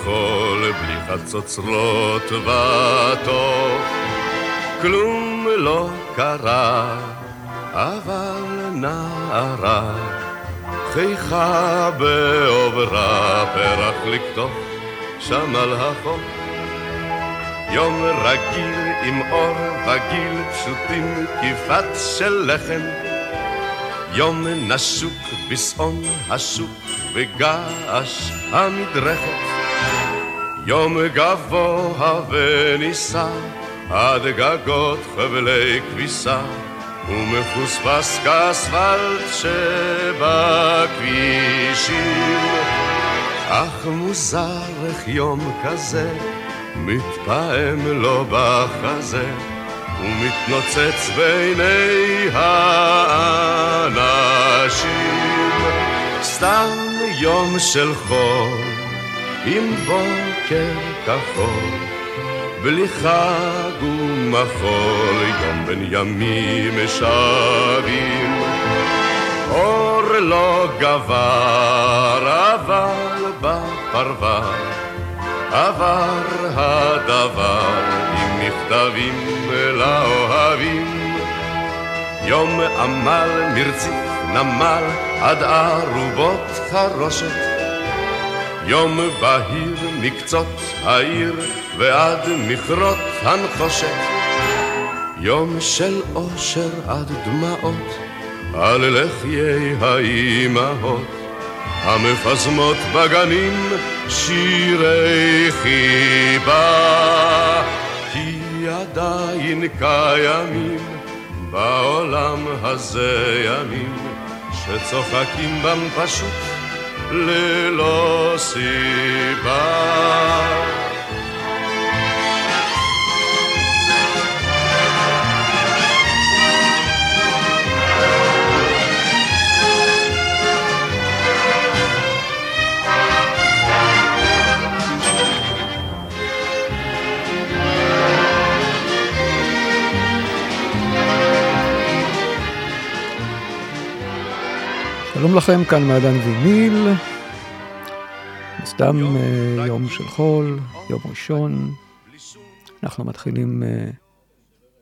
ומחול, בלי חצוצרות וטוב. כלום לא קרה, אבל נערה, חייכה בעוברה, פרח לקטוף שם על החוף. יום רגיל עם אור וגיל פשוטים, כיפת של לחם. יום נשוק בשעון השוק וגעש המדרכת. יום גבוה ונישא עד גגות חבלי כביסה ומחוספס כאספלט שבכבישים. אך מוזר איך יום כזה מתפעם לו בחזה ומתנוצץ בעיני האנשים. סתם יום של חול עם בוקר כחול בלי חג ומחול יום בין ימים שבים אור לא גבר אבל בפרבר עבר הדבר עם מכתבים לאוהבים. יום עמל מרציף נמל עד ערובות חרושת. יום בהיר מקצות העיר ועד מכרות הנחושת. יום של אושר עד דמעות על לחיי האימהות. המפזמות בגנים שירי חיבה, כי עדיין קיימים בעולם הזה ימים שצוחקים בם פשוט ללא סיבה. שלום לכם, כאן מעדן ויניל. סתם יום, uh, יום של חול, יום ראשון. אנחנו מתחילים uh,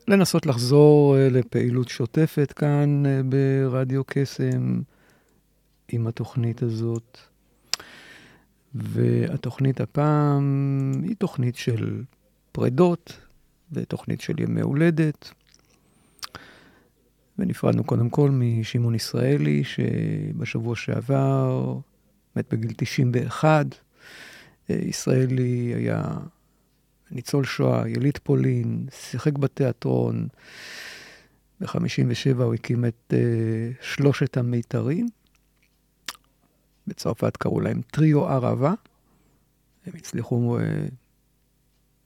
לנסות לחזור uh, לפעילות שוטפת כאן ברדיו קסם עם התוכנית הזאת. והתוכנית הפעם היא תוכנית של פרדות ותוכנית של ימי הולדת. ונפרדנו קודם כל משמעון ישראלי, שבשבוע שעבר מת בגיל 91. אה, ישראלי היה ניצול שואה, יליד פולין, שיחק בתיאטרון. ב-57 הוא הקים את uh, שלושת המיתרים. בצרפת קראו להם טריו ערבה. הם הצליחו uh,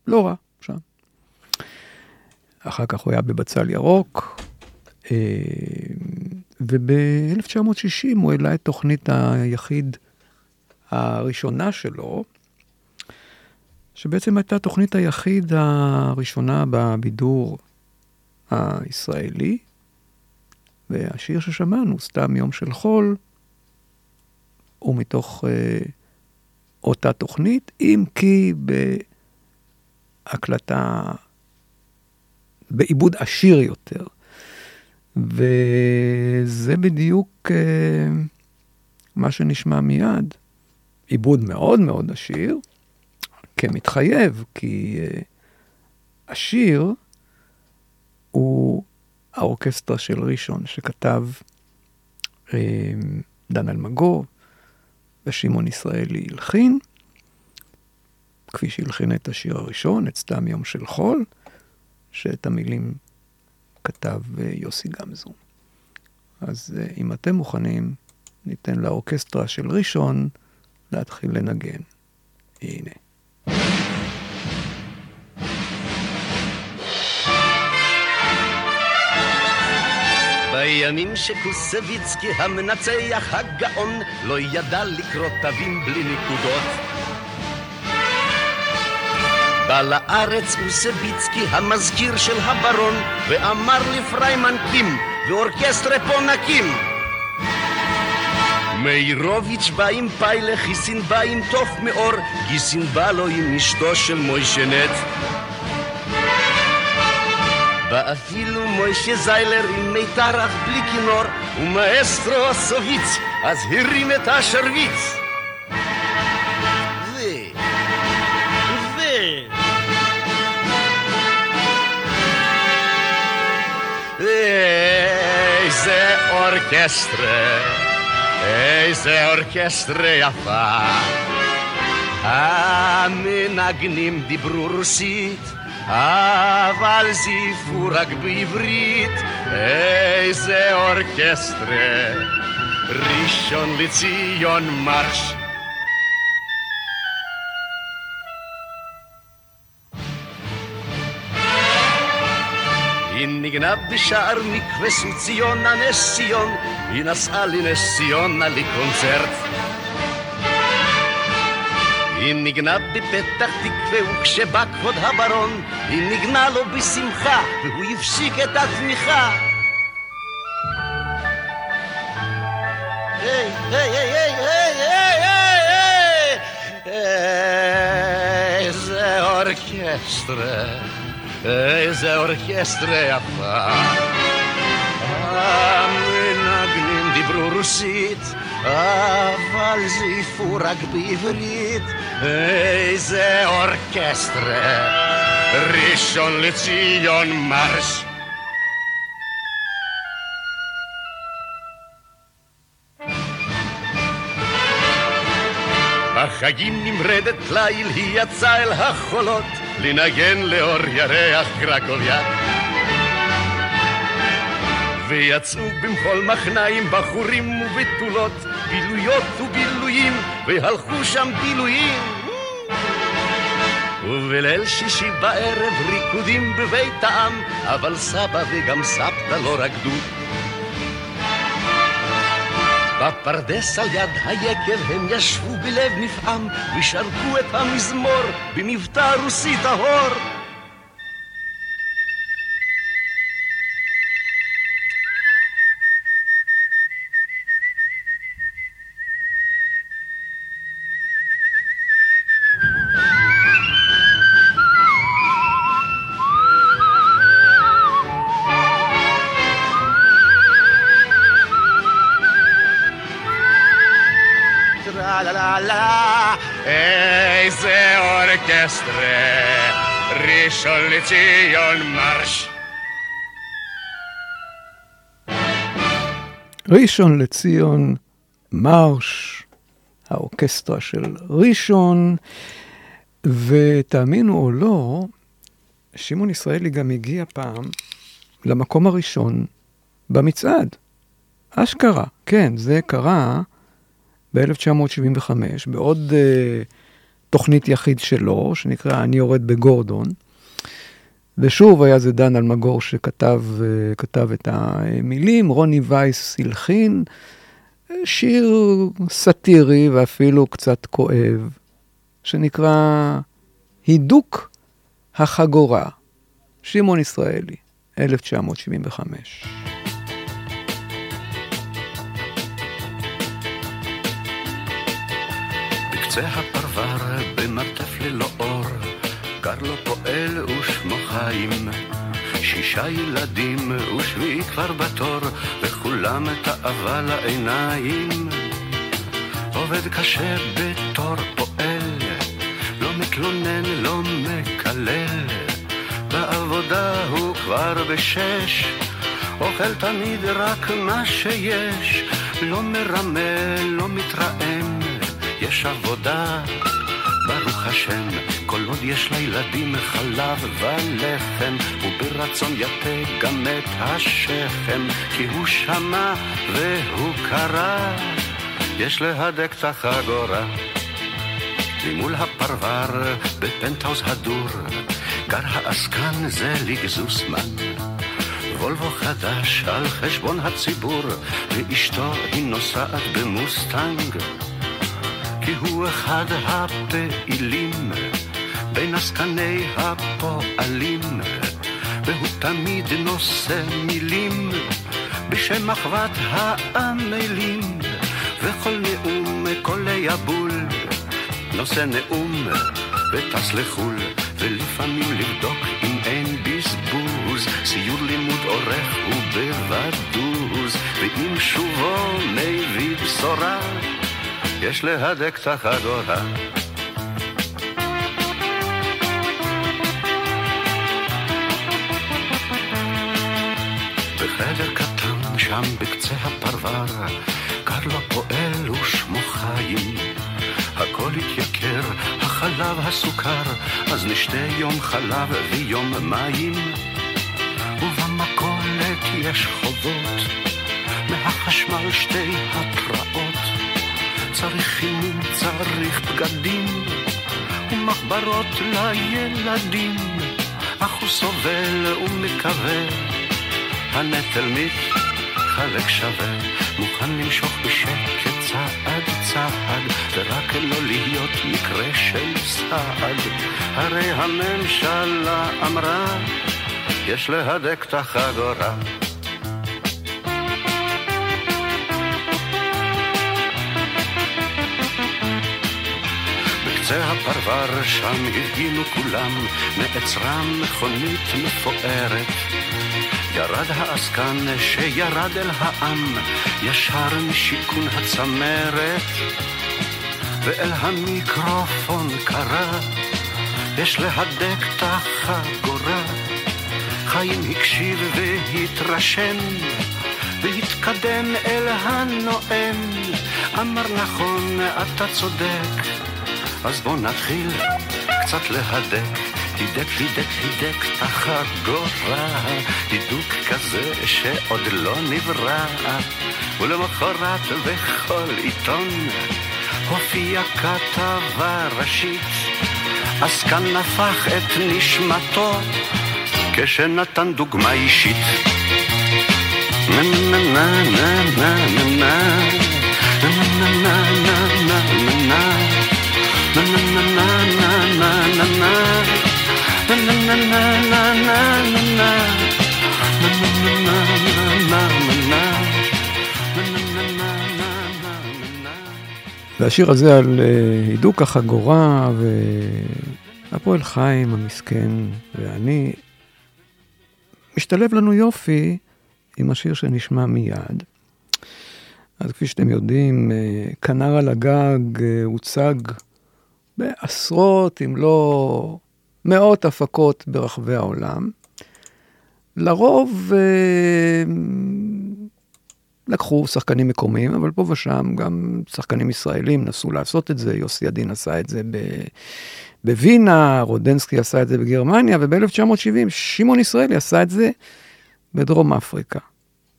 לא רע שם. אחר כך הוא היה בבצל ירוק, וב-1960 הוא העלה את תוכנית היחיד הראשונה שלו, שבעצם הייתה תוכנית היחיד הראשונה בבידור הישראלי, והשיר ששמענו, סתם יום של חול, הוא מתוך uh, אותה תוכנית, אם כי בהקלטה, בעיבוד עשיר יותר. וזה בדיוק uh, מה שנשמע מיד. עיבוד מאוד מאוד עשיר, כמתחייב, כי uh, השיר הוא האורקסטרה של ראשון שכתב uh, דן אלמגור, ושמעון ישראלי הלחין, כפי שהלחין את השיר הראשון, את סתם יום של חול, שאת המילים כתב אה, יוסי גמזו. אז אה, אם אתם מוכנים, ניתן לאורקסטרה של ראשון להתחיל לנגן. הנה. בימים שקוסביצקי המנצח הגאון לא ידע לקרוא תווים בלי נקודות בא לארץ קוסביצקי המזכיר של הברון ואמר לפריימן קים ואורקסטרה פה נקים מאירוביץ' בא עם פיילה, חיסין בא עם תוף מאור, גיסין בא לו עם אשתו של מוישנט. בא אפילו מוישה זיילר עם מיתר אך בלי כינור, ומאסטרו הסוביץ, אז הרים את השרביץ. ορκέστρε, είσαι ορκέστρε αφά. Α, μην αγνήμ την α, βάλζει φούρακ μπιβρίτ, είσαι ορκέστρε, ρίσιον λιτσίον μάρσιτ. ניגנה בשער מקווה סוציונה נס ציון, היא נסעה לנס ציונה לקונצרט. היא ניגנה בפתח תקווה וכשבא כבוד הברון היא ניגנה לו בשמחה והוא הפסיק את התמיכה היי, היי, היי, היי, היי, היי, היי, orchestre is orchestre αυτά Amen aglim di brurusit avalzi furag bivrit is orchestre Rishon Lezion Marsh בחגים נמרדת ליל היא יצאה אל החולות לנגן לאור ירח קרקוביה ויצאו במחול מחניים בחורים ובתולות בילויות ובילויים והלכו שם בילויים ובליל שישי בערב ריקודים בבית העם אבל סבא וגם סבתא לא רקדו בפרדס על יד היקב הם ישבו בלב נפעם ושרקו את המזמור במבטא רוסי טהור ראשון לציון מרש, האורקסטרה של ראשון, ותאמינו או לא, שמעון ישראלי גם הגיע פעם למקום הראשון במצעד. אשכרה, כן, זה קרה ב-1975, בעוד uh, תוכנית יחיד שלו, שנקרא אני יורד בגורדון. ושוב היה זה דן אלמגור שכתב uh, את המילים, רוני וייס הלחין, שיר סאטירי ואפילו קצת כואב, שנקרא הידוק החגורה, שמעון ישראלי, 1975. בקצה הפרבר, ושמו חיים. שישה ילדים ושביעי כבר בתור, וכולם תאווה לעיניים. עובד קשה בתור פועל, לא מתלונן, לא מקלל. בעבודה הוא כבר בשש, אוכל תמיד רק מה שיש, לא מרמה, לא מתרעם. יש עבודה, ברוך השם, כל עוד יש לילדים חלב ולחם, וברצון יתה גם את השכם, כי הוא שמע והוא קרא, יש להדק את החגורה. ממול הפרבר בפנטהאוז הדור, גר העסקן זה לגזוסמן. וולבו חדש על חשבון הציבור, ואשתו היא נוסעת במוסטנג. כי הוא אחד הפעילים בין עסקני הפועלים, והוא תמיד נושא מילים בשם אחוות העמלים, וכל נאום קולי הבול נושא נאום וטס לחו"ל, ולפעמים לבדוק אם אין בזבוז, סיור לימוד עורך ובבדוז, ואם שובו מביא בשורה, יש להדק את החגורה. בחדר קטן שם בקצה הפרבר, גר לו פועל ושמו חיים. הכל התייקר, החלב, הסוכר, אז נשתה יום חלב ויום מים. ובמכולת יש חובות, מהחשמל שתי התראות. צריך חימום, צריך בגדים, ומחברות לילדים. אך הוא סובל ומקווה, הנטל מתחלק שווה, מוכן למשוך בשקט צעד צעד, ורק לא להיות מקרה של סעד. הרי הממשלה אמרה, יש להדק את החגורה. בקצה הפרבר שם הפגינו כולם, נעצרה מכונית מפוארת. ירד העסקן שירד אל העם, ישר משיכון הצמרת, ואל המיקרופון קרא, יש להדק את החגורה. חיים הקשיב והתרשם, והתקדם אל הנואם, אמר נכון, אתה צודק, אז בוא נתחיל קצת להדק. הידק, הידק, הידק את החגורה, הידוק כזה שעוד לא נברא, ולמחרת בכל עיתון הופיע כתבה ראשית, עסקן הפך את נשמתו כשנתן דוגמה אישית. נה נה נה נה נה נה נה נה נה והשיר הזה על הידוק החגורה והפועל חיים המסכן ואני משתלב לנו יופי עם השיר שנשמע מיד. אז כפי שאתם יודעים, כנר על הגג הוצג בעשרות, אם לא מאות הפקות ברחבי העולם. לרוב אה, לקחו שחקנים מקומיים, אבל פה ושם גם שחקנים ישראלים נסו לעשות את זה, יוסי ידין עשה את זה ב... בווינה, רודנסקי עשה את זה בגרמניה, וב-1970 שמעון ישראלי עשה את זה בדרום אפריקה.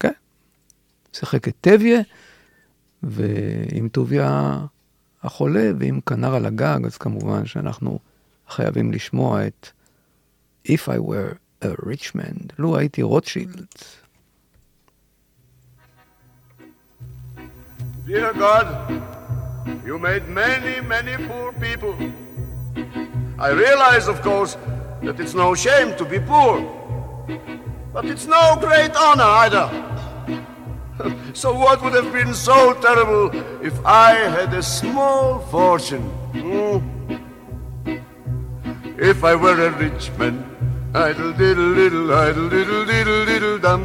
כן? שיחק את טביה, ועם טוביה החולה ועם כנר על הגג, אז כמובן שאנחנו חייבים לשמוע את If I were a rich man, לו הייתי רוטשילד. Dear God, you made many, many poor people. I realize, of course, that it's no shame to be poor. But it's no great honor either. so what would have been so terrible if I had a small fortune? Hmm? If I were a rich man, idle diddle diddle, idle diddle diddle diddle dum.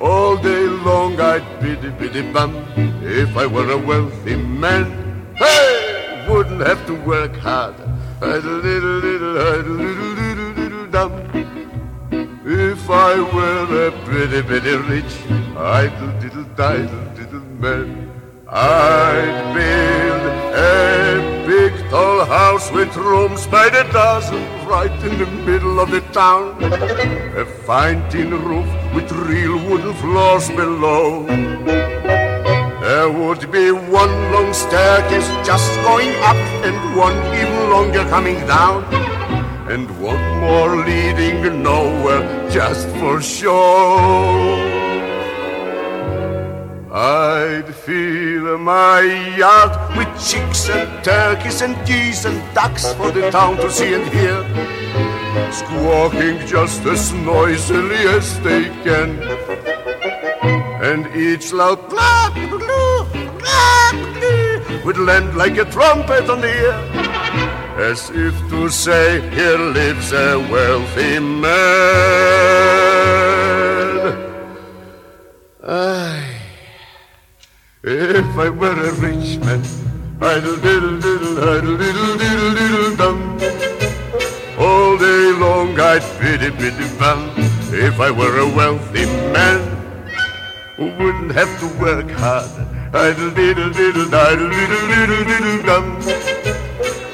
All day long I'd biddy biddy bum. If I were a wealthy man, hey, wouldn't have to work hard. Idle diddle diddle, idle diddle diddle diddle dum. If I were a pretty pretty rich, idle diddle diddle diddle man, I'd build A big tall house with rooms by the dozen right in the middle of the town. A fine tin roof with real wooden floors below. There would be one long staircase just going up and one even longer coming down. And one more leading nowhere just for show. I'd fill my yard with chicks and turkeys and geese and ducks for the town to see and hear. Squawking just as noisily as they can. And each loud clap would land like a trumpet on the ear. As if to say, here lives a wealthy man. Aye. If I were a rich man, I'd diddle diddle, I'd diddle diddle diddle dum. All day long I'd biddy biddy bum. If I were a wealthy man, who wouldn't have to work hard, I'd diddle diddle, I'd diddle diddle diddle dum.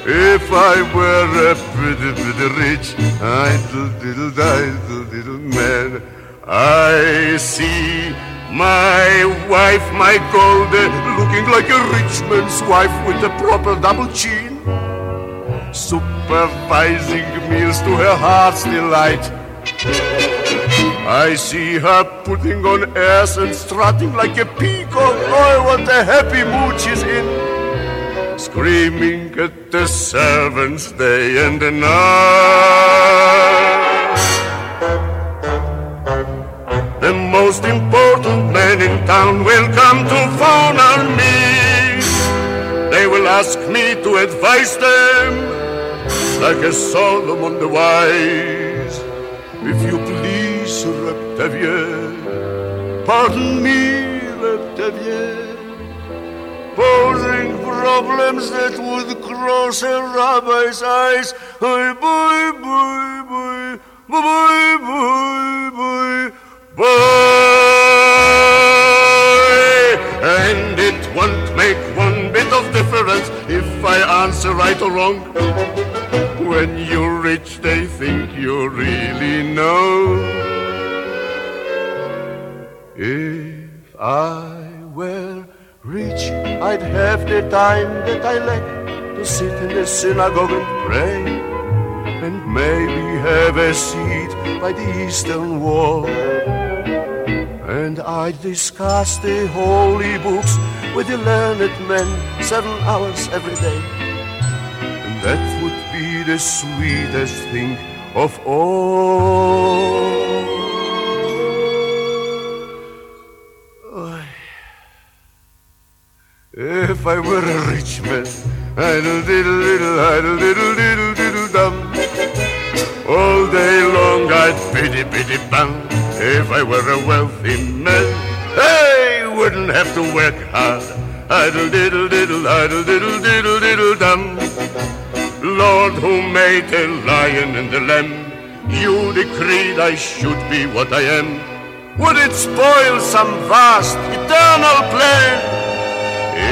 If I were a pretty pretty rich, idle diddle diddle diddle man, I see my wife, my golden, looking like a rich man's wife with a proper double chin. Supervising meals to her heart's delight. I see her putting on airs and strutting like a peacock. Oh, what a happy mood she's in. Screaming at the servants day and night. The most important men in town will come to phone on me. They will ask me to advise them, like a Solomon the wise. If you please, Sir Octavien, pardon me, Octavien, posing problems that would cross a rabbi's eyes. Boy, boy, boy, boy, boy, boy, boy, boy. And it won't make one bit of difference if I answer right or wrong. When you're rich, they think you really know. If I were rich, I'd have the time that I lack to sit in the synagogue and pray, and maybe have a seat by the eastern wall. And I'd discuss the holy books with the learned men seven hours every day. And that would be the sweetest thing of all. If I were a rich man, I'd a diddle diddle, I'd a diddle diddle diddle dum. All day long I'd biddy biddy bum. If I were a wealthy man, I wouldn't have to work hard. I'd a diddle diddle, I'd a diddle diddle diddle dum. Lord, who made the lion and the lamb, you decreed I should be what I am. Would it spoil some vast, eternal plan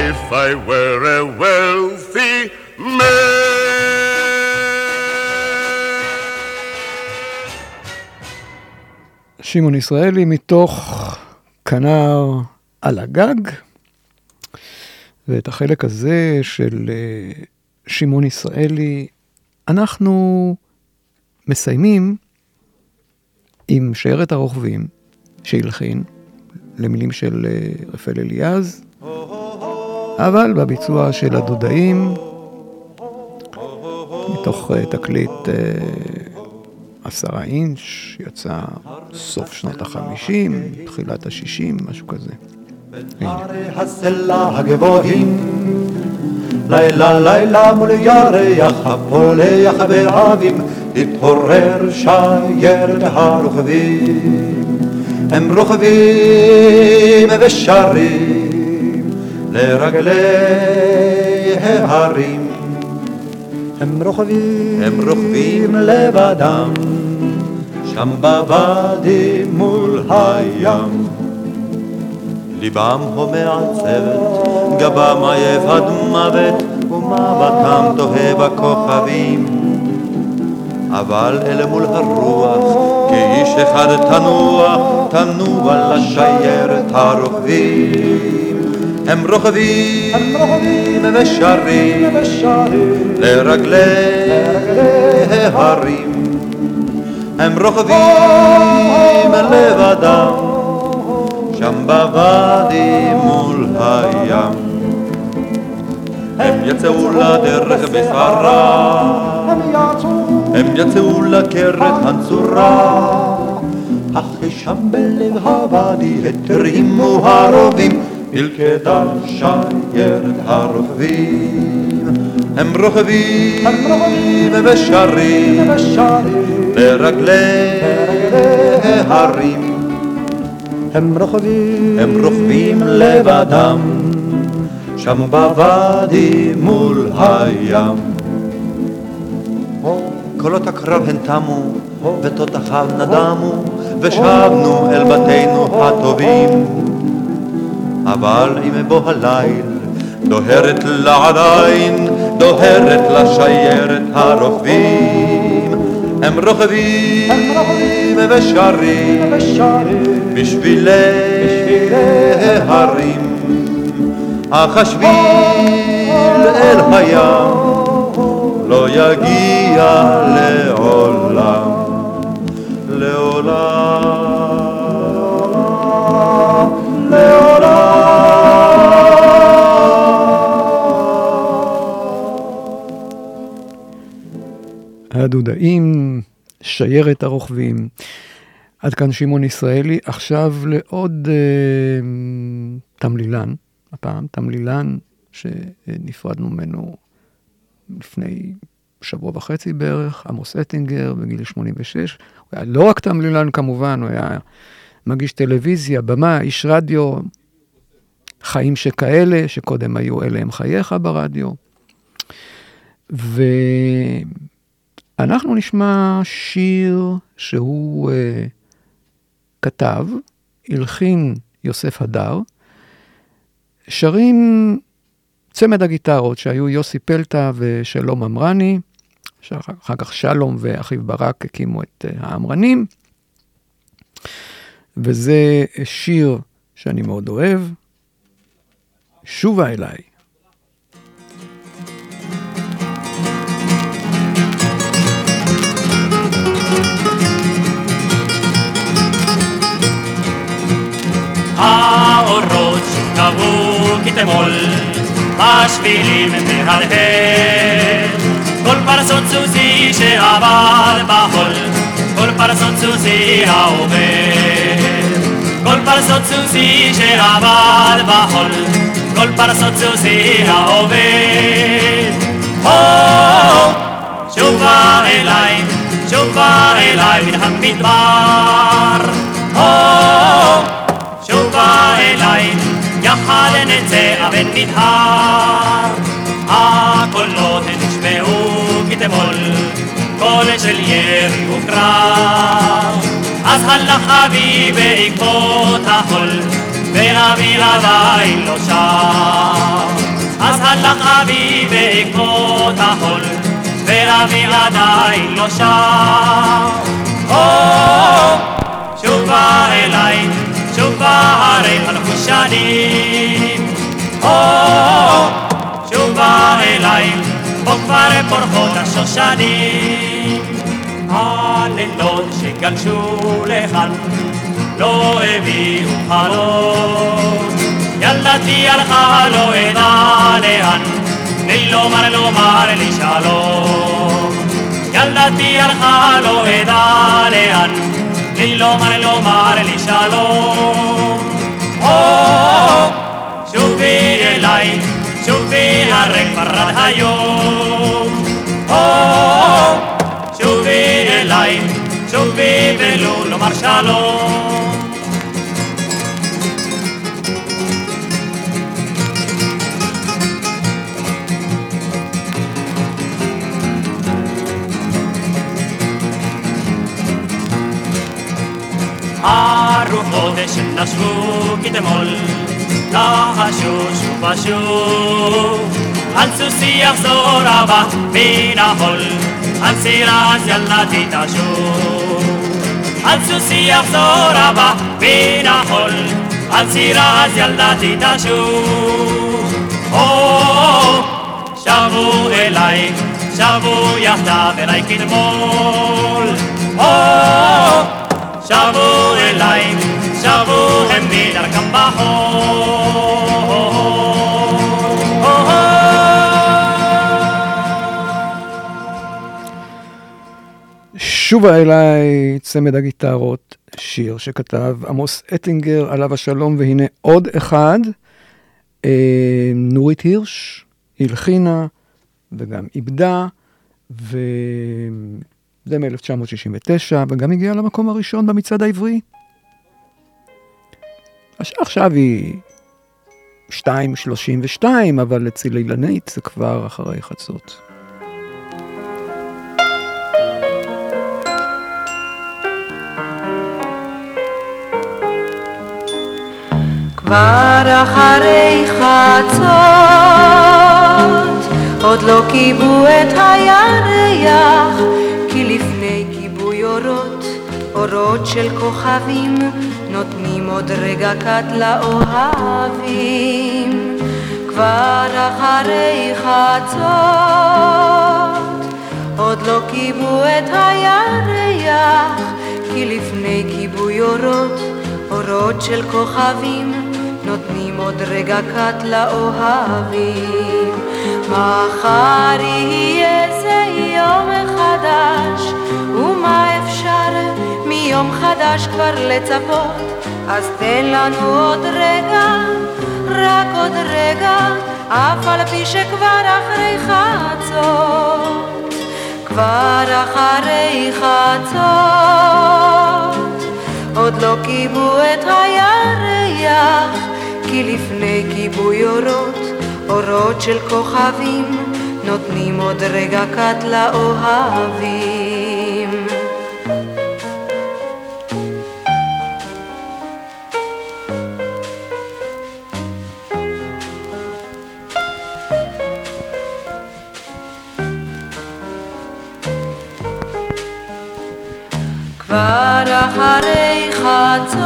if I were a wealthy man? שמעון ישראלי מתוך כנר על הגג, ואת החלק הזה של אה, שמעון ישראלי אנחנו מסיימים עם שיירת הרוכבים שהלחין למילים של אה, רפאל אליעז, אבל בביצוע של הדודאים, מתוך אה, תקליט עשרה אינץ', יצא סוף שנות החמישים, תחילת השישים, משהו כזה. לילה לילה מול ירח הפולח בעבים, התעורר שיירת הרוכבים. הם רוכבים ושרים לרגלי ההרים. הם רוכבים, הם רוכבים לבדם, שם בוואדי מול הים. ליבם הומע צוות, גבם עייף עד מוות, ומבטם תוהה בכוכבים. אבל אל מול הרוח, כאיש אחד תנוח, תנוע לשיירת הרוכבים. הם רוכבים ושרים לרגלי ההרים. הם רוכבים לבדם, שם בוואדי מול הים. הם יצאו לדרך בסערה, הם יצאו לקרת הנצורה, אך שם בלב הוואדי התרימו הרובים, מלכדה שיירת הרוכבים. הם רוכבים ושרים לרגלי ההרים. הם רוכבים, הם רוכבים לבדם, שם בוואדי מול הים. קולות הקרב הן תמו, ותותחיו נדמו, ושבנו אל בתינו הטובים. אבל עם בוא הליל, דוהרת לה עדיין, דוהרת לשיירת הרוכבים. הם רוכבים ושרים בשבילי ההרים, אך השביל אל הים. לא יגיע לעולם, הדודאים, שיירת הרוכבים. עד כאן שמעון ישראלי, עכשיו לעוד אה, תמלילן, הפעם תמלילן שנפרדנו ממנו לפני שבוע וחצי בערך, עמוס אטינגר בגיל 86. הוא היה לא רק תמלילן כמובן, הוא היה מגיש טלוויזיה, במה, איש רדיו, חיים שכאלה, שקודם היו אלה הם חייך ברדיו. ואנחנו נשמע שיר שהוא uh, כתב, הלחין יוסף הדר, שרים צמד הגיטרות שהיו יוסי פלטה ושלום אמרני, שאחר כך שלום ואחיו ברק הקימו את uh, האמרנים, וזה שיר שאני מאוד אוהב, שובה אליי. האורות שקבעו כתמול, השבילים מהדהד. כל פרסות סוסי שעבד בחול, כל פרסות סוסי העובד. כל פרסות סוסי שעבד בחול, כל פרסות סוסי העובד. שובה אליי, שובה אליי מן המדבר. שובה אליי, יחד נצא אבן נדהר. הקולות נשמעו כתמול, קול של ירי וקרב. אז הלך אבי בעקבות החול, ואבי עדיין לא שם. אז הלך אבי בעקבות החול, ואבי עדיין לא שם. שובה אליי, שובה הרי הלכו שנים. שובה אליי, פה כבר פורחות השושנים. הלילות שגלשו לכאן לא הביאו חלום. ילדתי הלכה לא אדע לאן, תני לומר לומר לי שלום. ילדתי הלכה לא אדע לאן, תני לומר לומר לי שלום. שובי אליי, שובי הרי כבר עד היום. שובי אליי, שובי ולו לומר שלום. הרוחות שנשבו כתמול, לחשו שוב ושוב, על סוסי יחזור אבא מן החול, על סירה אז ילדתי תשוב. על סוסי יחזור אבא מן החול, על סירה אז ילדתי תשוב. שבו אליי, שבו יחדיו אליי כתמול. שבו אליי, שבו הם מדרכם שובה אליי צמד הגיטרות, שיר שכתב עמוס אטינגר, עליו השלום, והנה עוד אחד, אה, נורית הירש, הלחינה וגם איבדה, וזה מ-1969, וגם הגיעה למקום הראשון במצעד העברי. עכשיו היא 2.32, אבל אצל אילנית זה כבר אחרי חצות. כבר אחרי חצות, עוד לא כיבו את הירח, אורות, של כוכבים, נותנים עוד רגע קט לאוהבים. כבר אחרי חצות, עוד לא כיבו את הירח, כי לפני כיבוי אורות, אורות של כוכבים, נותנים עוד רגע קט לאוהבים. מחר יהיה חדש כבר לצפות? אז תן לנו עוד רגע, רק עוד רגע, אף על פי שכבר אחרי חצות, כבר אחרי חצות, עוד לא כיבו את הירח, כי לפני כיבוי אורות, אורות של כוכבים, נותנים עוד רגע קט לאוהבים. כבר אחרי חצות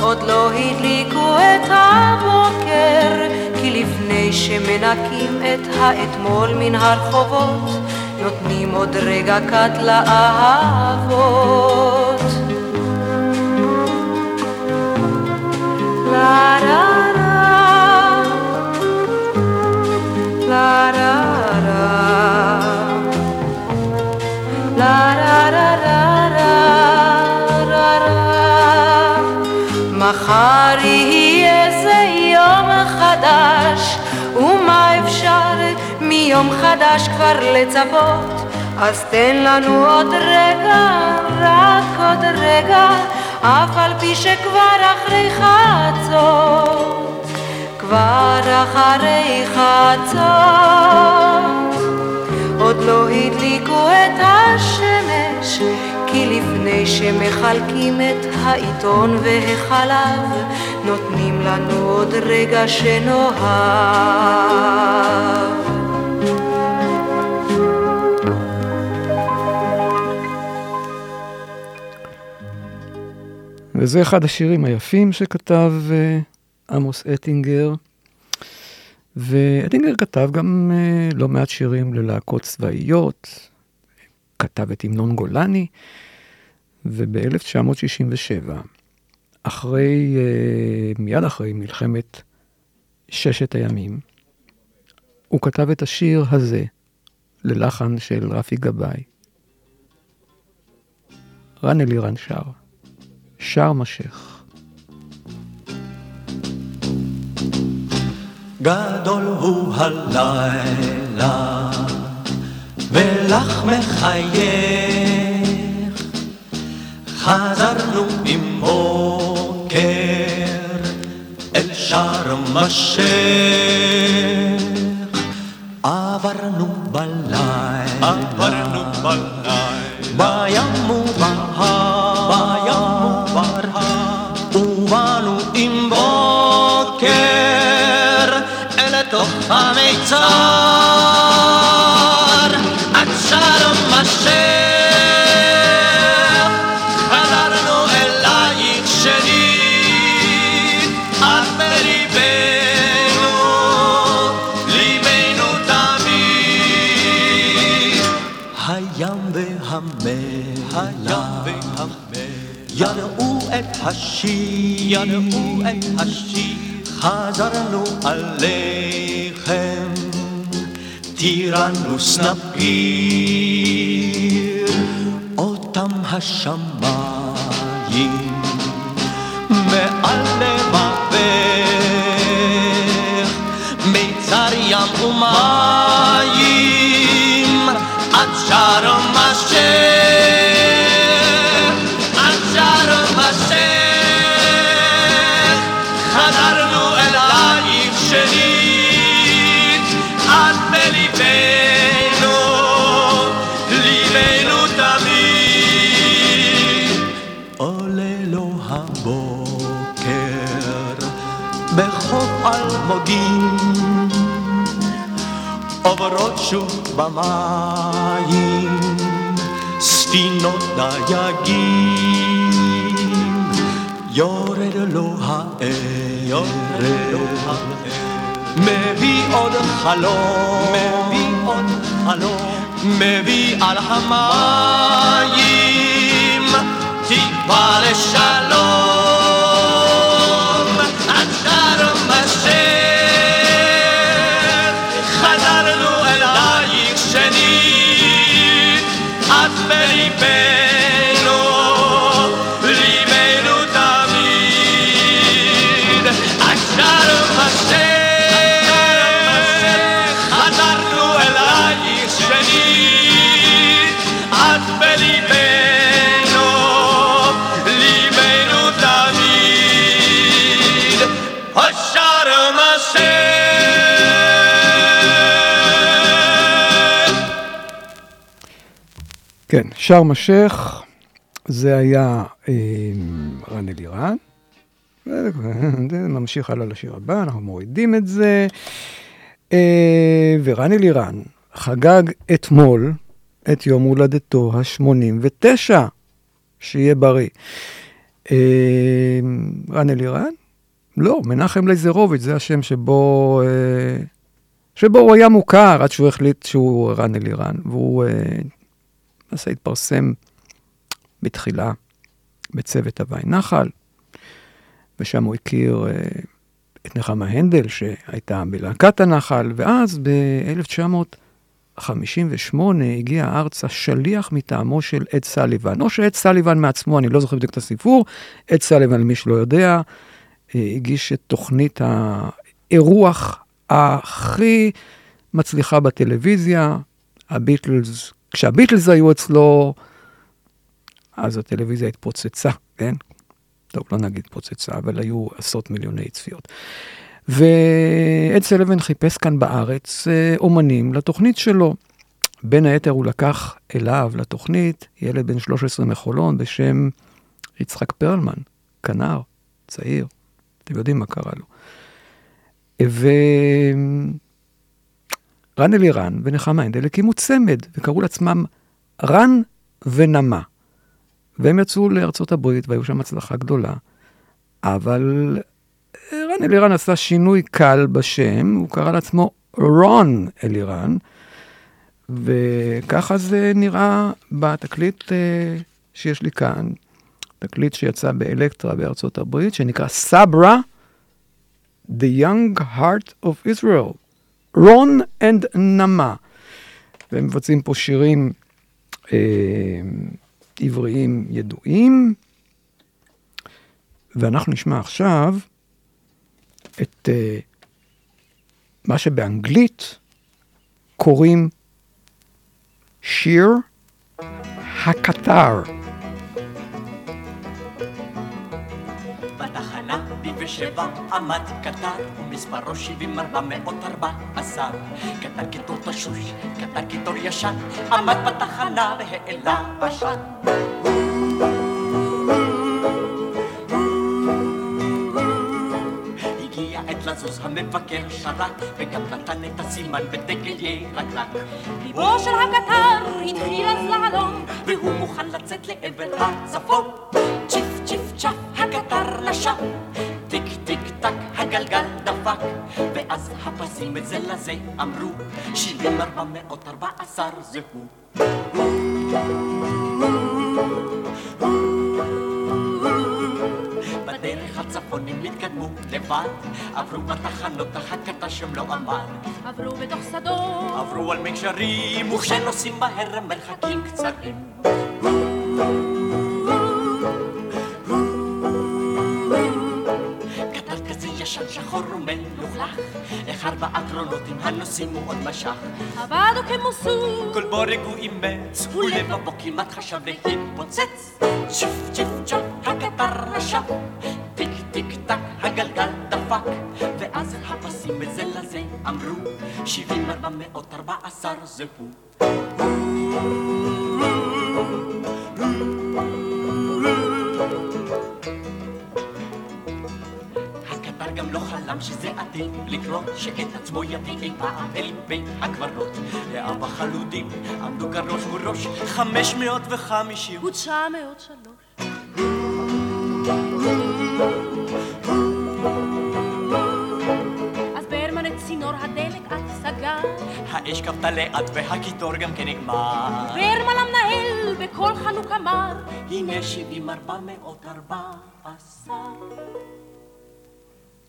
עוד לא הדליקו את הבוקר, כי לפני שמנקים את האתמול מן הרחובות, נותנים עוד רגע קט לאהבות. לה לה לה, לה מחר יהיה זה יום חדש, ומה אפשר מיום חדש כבר לצפות? אז תן לנו עוד רגע, רק עוד רגע, אף על פי שכבר אחרי חצות, כבר אחרי חצות, עוד לא הדליקו את השמש. כי לפני שמחלקים את העיתון והחלב, נותנים לנו עוד רגע שנאהב. וזה אחד השירים היפים שכתב uh, עמוס אטינגר. ואטינגר כתב גם uh, לא מעט שירים ללהקות צבאיות, כתב את המנון גולני, וב-1967, אחרי, אה, מיד אחרי מלחמת ששת הימים, הוא כתב את השיר הזה ללחן של רפי גבאי. רן אלירן שר, שר משך. גדול הוא הלילה ולך מחייך. חזרנו מבוקר אל שארם א-שייח, עברנו בלילה, עברנו בלילה, בים ובהר, בתוך המיצר עד שלום אשר חזרנו אלייך שנית את בליבנו ליבנו תמיד. הים והמלח ידעו את השיר ידעו את השיר. חזרנו עליכם טירנוס נפיר אותם השמיים מעל לבבך מיצר ים ומים עוברות שוב במים. ספינות דייגים. יורד לו הערב מביא עוד חלום מביא עוד חלום מביא על המים. תקווה לשלום שארם א-שייח, זה היה אה, רן אלירן. זה ממשיך הלאה לשיר הבא, אנחנו מורידים את זה. אה, ורן אלירן חגג אתמול את יום הולדתו ה-89, שיהיה בריא. אה, רן אלירן? לא, מנחם לייזרוביץ', זה השם שבו, אה, שבו הוא היה מוכר עד שהוא החליט שהוא רן אלירן, והוא... למעשה התפרסם בתחילה בצוות הוואי נחל, ושם הוא הכיר אה, את נחמה הנדל, שהייתה בלהקת הנחל, ואז ב-1958 הגיע ארצה שליח מטעמו של אד סליבן, או שאד סליבן מעצמו, אני לא זוכר בדיוק את הסיפור, אד סליבן, למי שלא יודע, אה, הגיש את תוכנית האירוח הכי מצליחה בטלוויזיה, הביטלס כשהביטלס היו אצלו, אז הטלוויזיה התפוצצה, כן? טוב, לא נגיד פוצצה, אבל היו עשרות מיליוני צפיות. ואד סלבן חיפש כאן בארץ אה, אומנים לתוכנית שלו. בין היתר הוא לקח אליו לתוכנית ילד בן 13 מחולון בשם יצחק פרלמן, כנר, צעיר, אתם יודעים מה קרה לו. רן אלירן ונחמה הנדל הקימו צמד וקראו לעצמם רן ונמה. והם יצאו לארצות הברית והיו שם הצלחה גדולה. אבל רן אלירן עשה שינוי קל בשם, הוא קרא לעצמו רון אלירן, וככה זה נראה בתקליט אה, שיש לי כאן, תקליט שיצא באלקטרה בארצות הברית, שנקרא סברה, The Young Heart of Israel. רון אנד נמה. והם מבצעים פה שירים אה, עבריים ידועים. ואנחנו נשמע עכשיו את אה, מה שבאנגלית קוראים שיר הקטר. בתחנה ושבע עמד קטר, ומספרו שבעים ארבע מאות ארבע עשר. קטר קיטור תשוש, קטר קיטור ישן, עמד בתחנה והעלה עת לזוז המבקר שרק, וגם נתן את הסימן בדגל ירקרק. ליבו של הקטר התחיל אז להלום, והוא מוכן לצאת לעבר הצפון. צ'יפ צ'אפ הקטר נשם, טיק טיק טק הגלגל דפק, ואז הפסים זה לזה אמרו, שבעים ארבע מאות ארבע עשר זה הוא. בדרך הצפונים התקדמו לבד, עברו בתחנות החכתה שם לא עמד. עברו בתוך שדות, עברו על מקשרים, וכשנוסעים בהר מרחקים קצרים. ישן שחור ומלוכלך, אחד באקרונוטים הנוסעים הוא עוד משך. עבד הוא כמו סוג, כל בורג הוא אימץ, ולבבו כמעט חשב להתפוצץ. צ'יפ צ'יפ צ'אפ הקטר נשק, טיק טיק טק הגלגל דפק, ואז הפסים זה לזה אמרו, שבעים ארבע מאות ארבע עשר זה הוא. חלם שזה עתיד לקרות, שאת עצמו יביא אי פעם אל בית הקברות. לאבא חלודים עמדו כאן ראש מול ראש, חמש מאות וחמישים. ותשע מאות שלוש. אז ברמן את צינור הדלק אט סגר, האש כבתה לאט והקיטור גם כן נגמר. ברמן המנהל בקול חנוק אמר, הנה שבעים ארבע מאות ארבע עשר.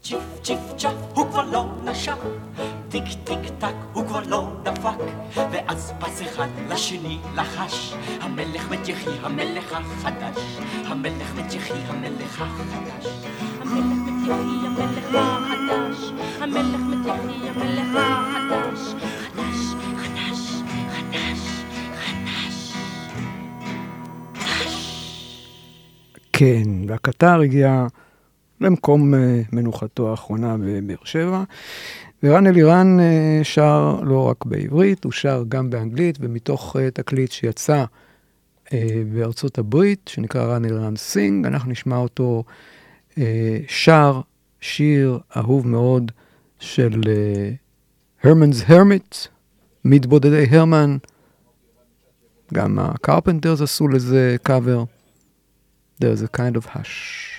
צ'יפ צ'יפ צ'אפ הוא כבר לא נשק, טיק טיק טק הוא כבר לא דפק, ואז פס אחד לשני לחש, המלך מת יחי המלך החדש, המלך מת יחי המלך החדש. המלך מתיחי המלך החדש, המלך מתיחי המלך החדש, חדש, חדש, חדש, חדש. כן, והקטר הגיע למקום אה, מנוחתו האחרונה בבאר שבע, ורן אלירן אה, שר לא רק בעברית, הוא שר גם באנגלית, ומתוך אה, תקליט שיצא בארצות הברית, שנקרא Ran Eliran Sings, אנחנו נשמע אותו שר שיר אהוב מאוד של Herman's Hermits, מתבודדי הרמן, גם ה Carpenters עשו לזה קאבר. There's a kind of hush.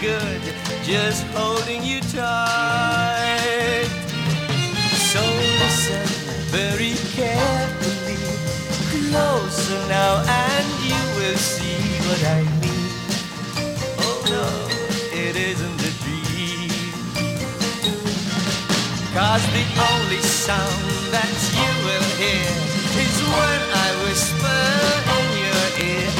Good just holding you tight. So listen very carefully, closer now, and you will see what I mean. Oh no, it isn't a dream. Cause the only sound that you will hear is when I whisper in your ear,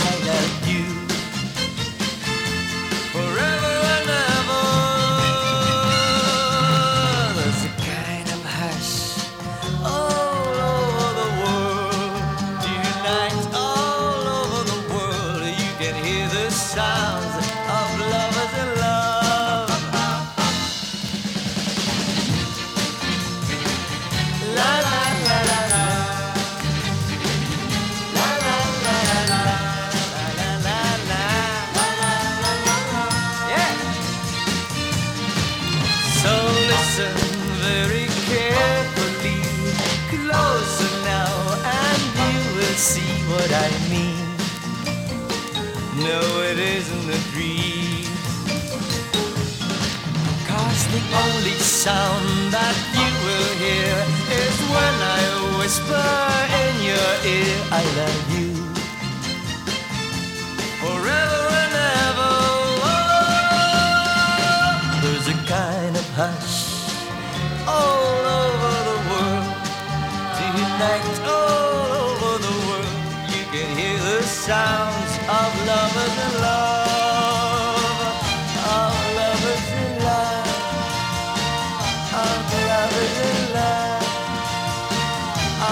I mean. No, it isn't a dream. Cause the only sound that you will hear is when I whisper in your ear, I love you. Forever and ever. Oh, there's a kind of hush all over the world. Tonight, the oh, sounds of lovers in love, of lovers in love, of lovers in love,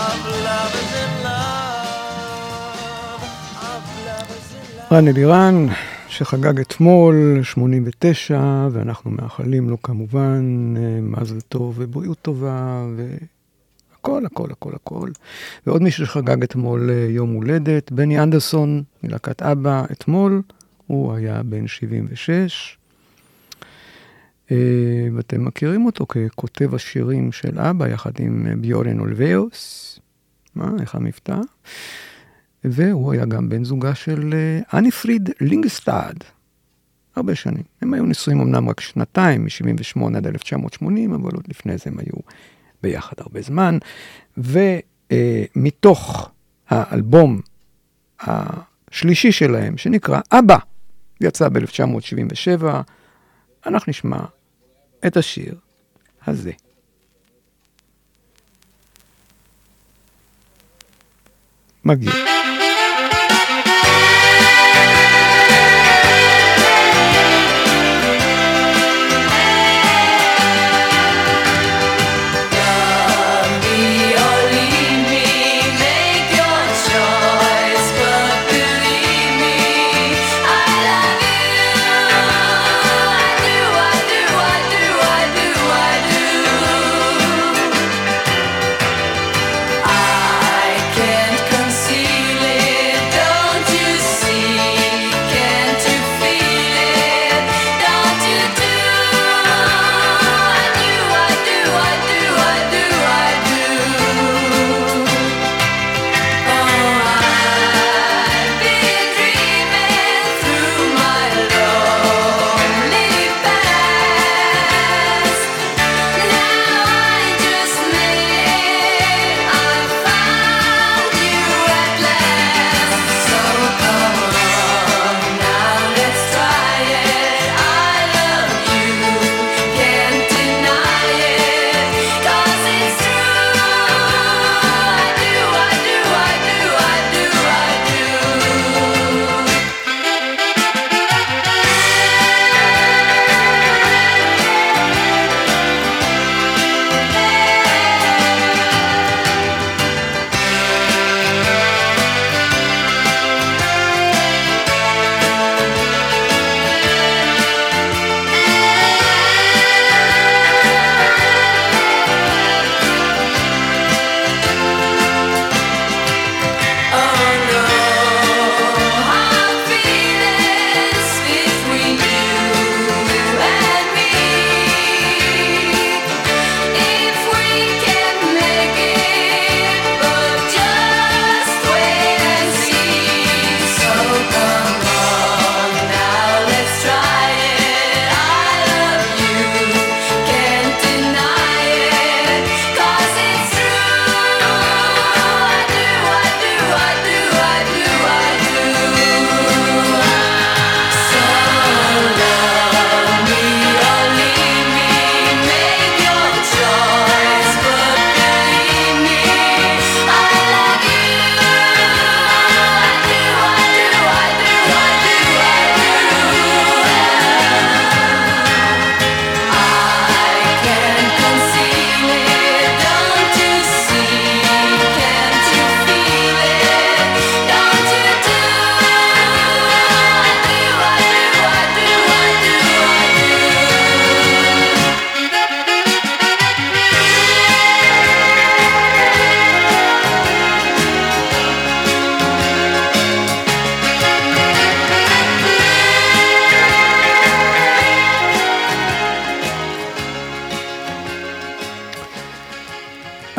of lovers in love, of lovers in love. רן אלירן, שחגג אתמול 89, ואנחנו מאחלים לו כמובן מזל טוב ובריאות טובה. ו... הכל, הכל, הכל. ועוד מישהו שחגג אתמול אה, יום הולדת, בני אנדרסון מלהקת אבא אתמול, הוא היה בן 76. אה, ואתם מכירים אותו ככותב השירים של אבא, יחד עם ביורן אולוויוס. מה, איך המבטא? והוא היה גם בן זוגה של אה, אני פריד לינגסטאד, הרבה שנים. הם היו נשואים אמנם רק שנתיים, מ-78 עד 1980, אבל עוד לפני זה הם היו ביחד הרבה זמן. ומתוך האלבום השלישי שלהם, שנקרא אבא, יצא ב-1977, אנחנו נשמע את השיר הזה. מגיע.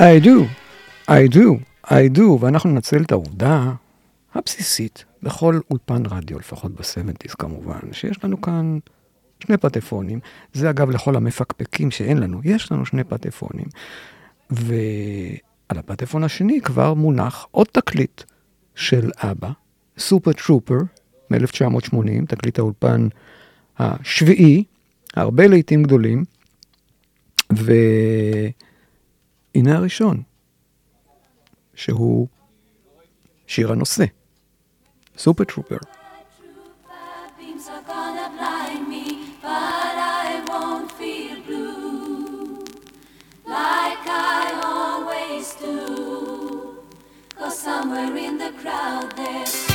I do, I do, I do, ואנחנו ננצל את העובדה הבסיסית בכל אולפן רדיו, לפחות ב-70's כמובן, שיש לנו כאן שני פטפונים. זה אגב לכל המפקפקים שאין לנו, יש לנו שני פטפונים. ועל הפטפון השני כבר מונח עוד תקליט של אבא, סופר טרופר מ-1980, תקליט האולפן השביעי, הרבה לעיתים גדולים, ו... הנה הראשון, שהוא שיר הנושא, סופר טרופר. Somewhere in the crowd there's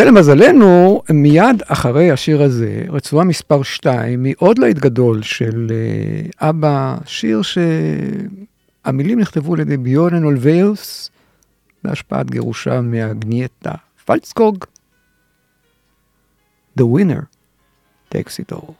ולמזלנו, מיד אחרי השיר הזה, רצועה מספר 2 היא עוד להיט גדול של uh, אבא, שיר שהמילים נכתבו על ידי ביורן אולוויוס, בהשפעת גירושה מהגנייטה פלצקוג. The winner takes it all.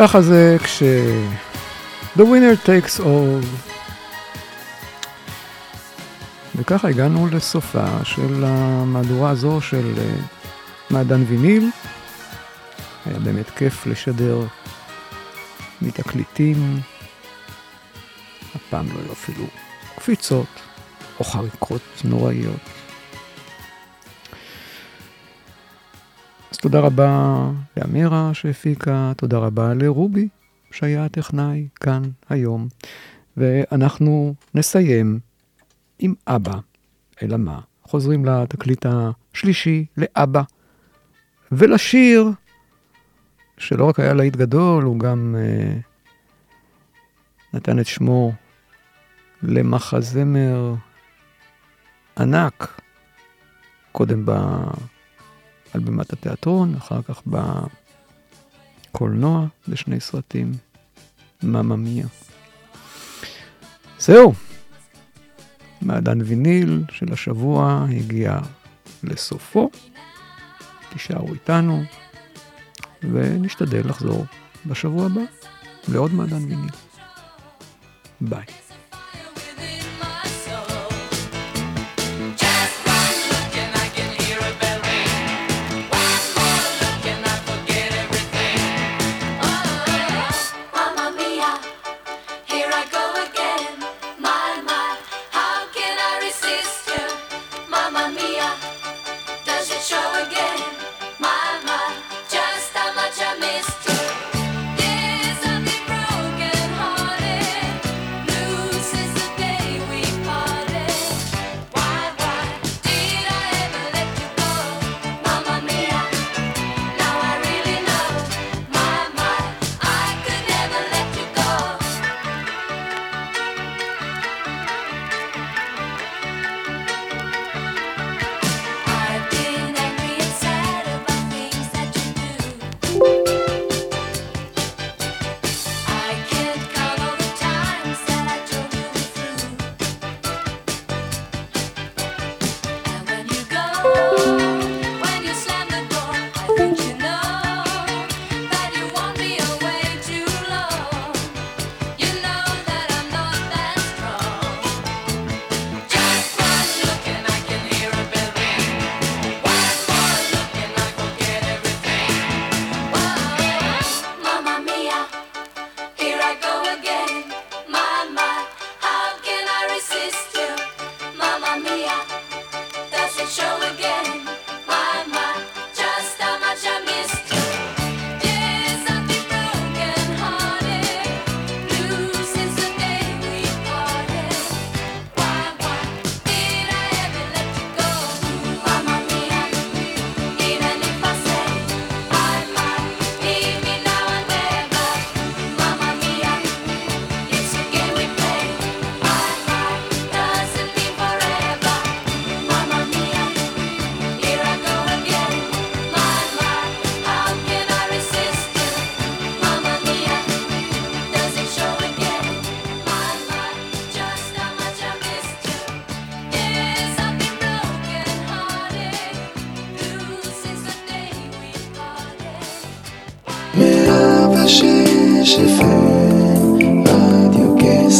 ככה זה כש... The winner takes all. וככה הגענו לסופה של המהדורה הזו של אה, מעדן ויניל. היה באמת כיף לשדר מתקליטים, הפעם לא היו אפילו קפיצות או חריקות נוראיות. תודה רבה לאמירה שהפיקה, תודה רבה לרובי שהיה הטכנאי כאן היום. ואנחנו נסיים עם אבא. אלא מה? חוזרים לתקליט השלישי, לאבא. ולשיר, שלא רק היה להיט גדול, הוא גם אה, נתן את שמו למחזמר ענק, קודם ב... על במת התיאטרון, אחר כך בקולנוע, בשני סרטים, מממיה. זהו, מעדן ויניל של השבוע הגיע לסופו. תישארו איתנו, ונשתדל לחזור בשבוע הבא לעוד מעדן ויניל. ביי.